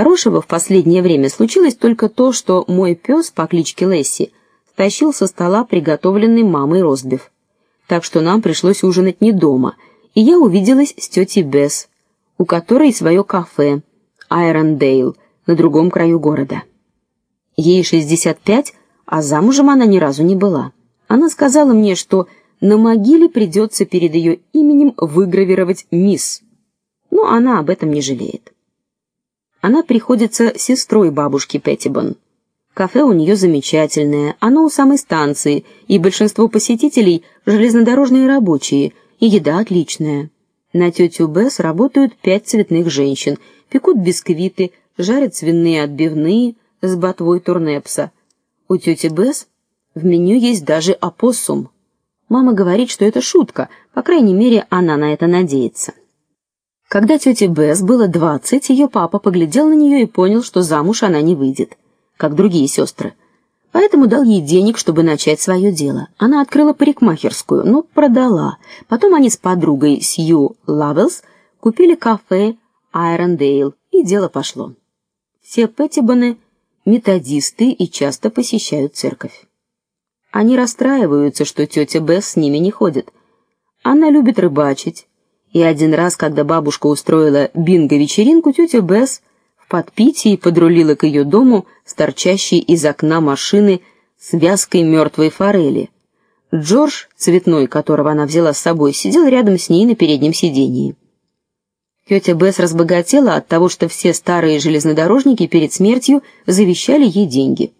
Хорошего в последнее время случилось только то, что мой пес по кличке Лесси стащил со стола приготовленный мамой ростбиф. Так что нам пришлось ужинать не дома, и я увиделась с тетей Бесс, у которой свое кафе Айрондейл на другом краю города. Ей 65, а замужем она ни разу не была. Она сказала мне, что на могиле придется перед ее именем выгравировать мисс. Но она об этом не жалеет. Она приходится сестрой бабушки Петтибон. Кафе у нее замечательное, оно у самой станции, и большинство посетителей железнодорожные рабочие, и еда отличная. На тетю Бесс работают пять цветных женщин, пекут бисквиты, жарят свиные отбивные с ботвой турнепса. У тети Бесс в меню есть даже опоссум. Мама говорит, что это шутка, по крайней мере, она на это надеется. Когда тете Бесс было двадцать, ее папа поглядел на нее и понял, что замуж она не выйдет, как другие сестры. Поэтому дал ей денег, чтобы начать свое дело. Она открыла парикмахерскую, но продала. Потом они с подругой Сью Лавелс купили кафе Айрондейл, и дело пошло. Все Петтибоны методисты и часто посещают церковь. Они расстраиваются, что тетя Бесс с ними не ходит. Она любит рыбачить, и один раз, когда бабушка устроила бинго-вечеринку, тетя Бесс в подпитии подрулила к ее дому с торчащей из окна машины связкой мертвой форели. Джордж, цветной, которого она взяла с собой, сидел рядом с ней на переднем сидении. Тетя Бесс разбогатела от того, что все старые железнодорожники перед смертью завещали ей деньги.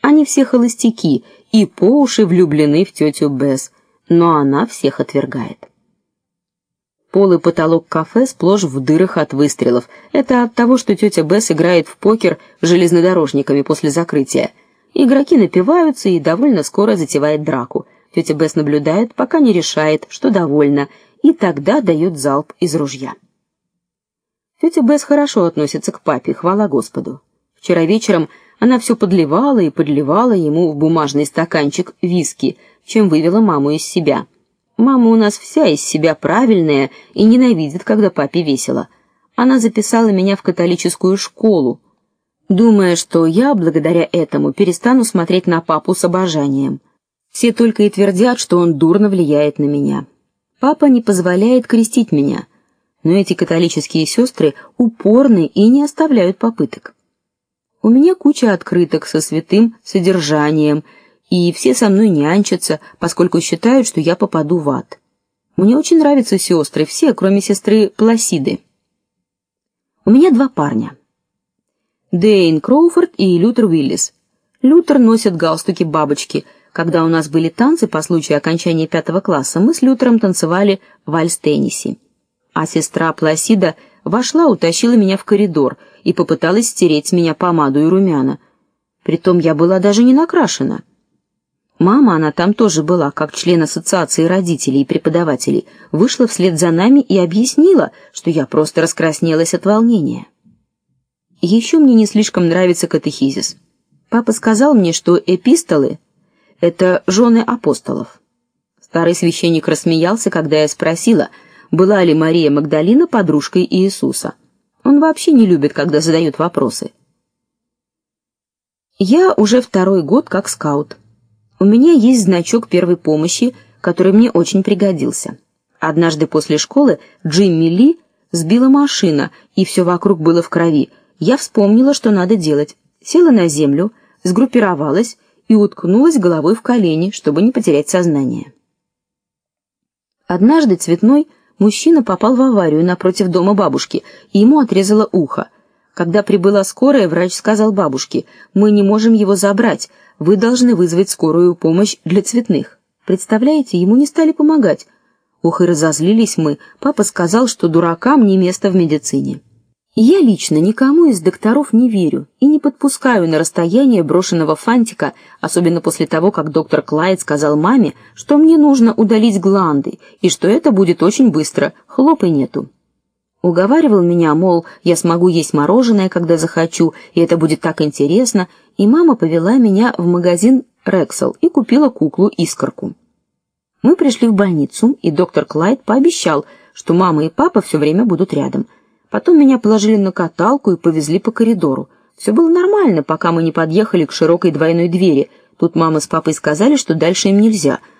Они все холостяки и по уши влюблены в тетю Бесс, но она всех отвергает. Пол и потолок кафе сплошь в дырах от выстрелов. Это от того, что тетя Бесс играет в покер с железнодорожниками после закрытия. Игроки напиваются и довольно скоро затевает драку. Тетя Бесс наблюдает, пока не решает, что довольна, и тогда дает залп из ружья. Тетя Бесс хорошо относится к папе, хвала Господу. Вчера вечером она все подливала и подливала ему в бумажный стаканчик виски, чем вывела маму из себя. Мама у нас вся из себя правильная и ненавидит, когда папе весело. Она записала меня в католическую школу, думая, что я благодаря этому перестану смотреть на папу с обожанием. Все только и твердят, что он дурно влияет на меня. Папа не позволяет крестить меня, но эти католические сестры упорны и не оставляют попыток. У меня куча открыток со святым содержанием и все со мной нянчатся, поскольку считают, что я попаду в ад. Мне очень нравятся сестры, все, кроме сестры Пласиды. У меня два парня. Дэйн Кроуфорд и Лютер Уиллис. Лютер носит галстуки-бабочки. Когда у нас были танцы по случаю окончания пятого класса, мы с Лютером танцевали вальс Тенниси. А сестра Пласида вошла, утащила меня в коридор и попыталась стереть с меня помаду и румяна. Притом я была даже не накрашена. Мама, она там тоже была, как член ассоциации родителей и преподавателей, вышла вслед за нами и объяснила, что я просто раскраснелась от волнения. Еще мне не слишком нравится катехизис. Папа сказал мне, что эпистолы это жены апостолов. Старый священник рассмеялся, когда я спросила, была ли Мария Магдалина подружкой Иисуса. Он вообще не любит, когда задают вопросы. Я уже второй год как скаут. У меня есть значок первой помощи, который мне очень пригодился. Однажды после школы Джимми Ли сбила машина, и все вокруг было в крови. Я вспомнила, что надо делать. Села на землю, сгруппировалась и уткнулась головой в колени, чтобы не потерять сознание. Однажды цветной мужчина попал в аварию напротив дома бабушки, и ему отрезало ухо. Когда прибыла скорая, врач сказал бабушке: "Мы не можем его забрать. Вы должны вызвать скорую помощь для цветных". Представляете, ему не стали помогать. Ох, и разозлились мы. Папа сказал, что дуракам не место в медицине. Я лично никому из докторов не верю и не подпускаю на расстояние брошенного фантика, особенно после того, как доктор Клайд сказал маме, что мне нужно удалить гланды и что это будет очень быстро, хлопай нету. Уговаривал меня, мол, я смогу есть мороженое, когда захочу, и это будет так интересно, и мама повела меня в магазин Рексел и купила куклу-искорку. Мы пришли в больницу, и доктор Клайд пообещал, что мама и папа все время будут рядом. Потом меня положили на каталку и повезли по коридору. Все было нормально, пока мы не подъехали к широкой двойной двери. Тут мама с папой сказали, что дальше им нельзя.